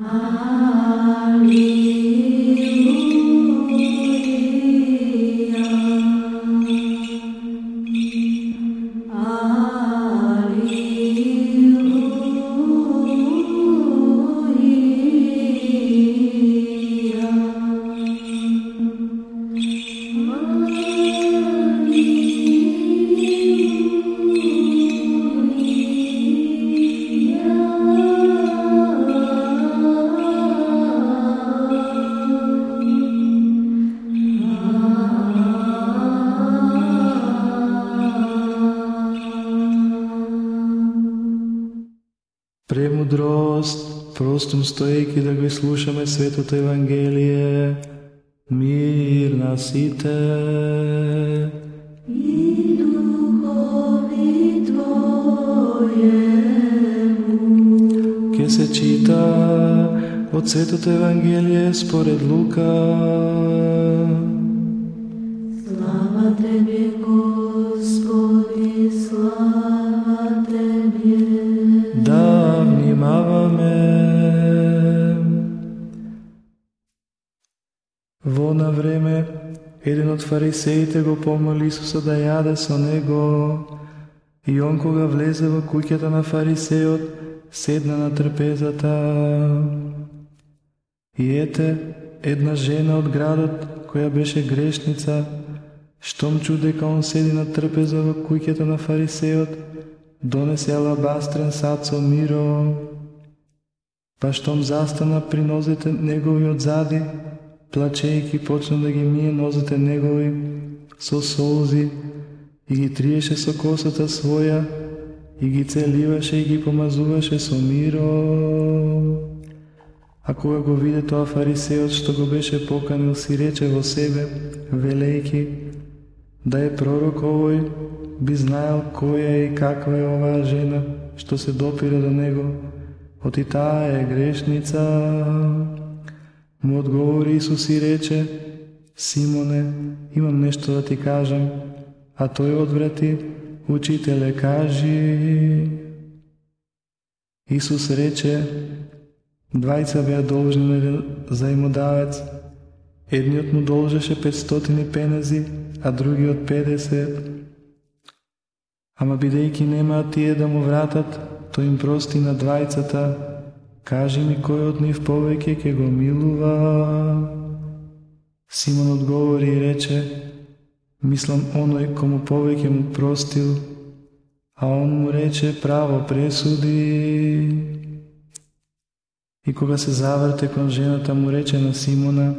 Amen. Премудрост, простум стоејќи да го слушаме Светото Евангелие, мир на сите. И духови. Ке се чита од Светото Евангелие според Лука. Во на време, еден од фарисеите го помоли Исуса да јаде со него, и он кога влезе во куќата на фарисеот, седна на трпезата. И ете, една жена од градот, која беше грешница, штом чу дека он седи на трпеза во куќата на фарисеот, донесе алабастрен сад со миро, па штом застана при нозете негови одзади, плачејќи почна да ги мие нозете негови со солзи и ги триеше со косата своја и ги целиваше и ги помазуваше со миро. А кога го виде тоа фарисеот што го беше поканил си рече во себе, велејки, да е пророк овој, би знаел која е и каква е оваа жена што се допира до него, оти таа е грешница. Му одговори Исус и рече, Симоне, имам нешто да ти кажам, а тој одврати, Учителе, кажи. Исус рече, двајца беа должни на еден заимодавец, едниот му должеше 500 пенези, а другиот 50. Ама бидејќи немаат тие да му вратат, тој им прости на двајцата, кажи ми кој од нив повеќе ќе го милува. Симон одговори и рече, мислам оној кому повеќе му простил, а он му рече право пресуди. И кога се заврте кон жената му рече на Симона,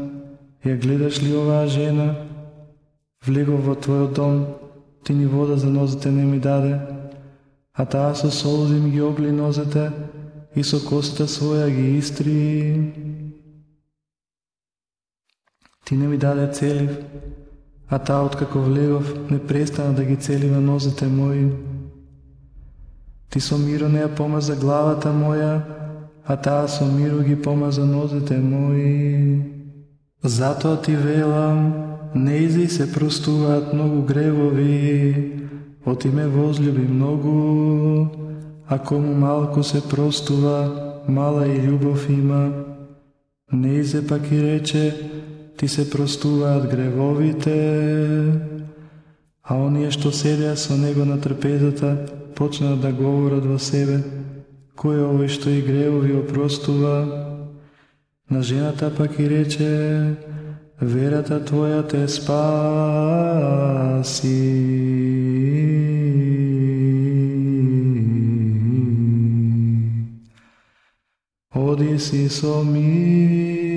ја гледаш ли оваа жена? Влегов во твојот дом, ти ни вода за нозете не ми даде, а таа со солзи ми ги огли нозете и со косата своја ги истри. Ти не ми даде целив, а таа откако влегов не престана да ги целива нозете мои. Ти со миро не ја помаза главата моја, а таа со миро ги помаза нозете мои. Затоа ти велам, Неизи се простуваат многу гревови, оти ме возлюби многу, а кому малку се простува, мала и љубов има. Неизе пак и рече, ти се простуваат гревовите, а оние што седеа со него на трпезата, почнаа да говорат во себе, кој е овој што и гревови опростува. На жената пак и рече, верата Твоја те спаси. Lodis is o mi.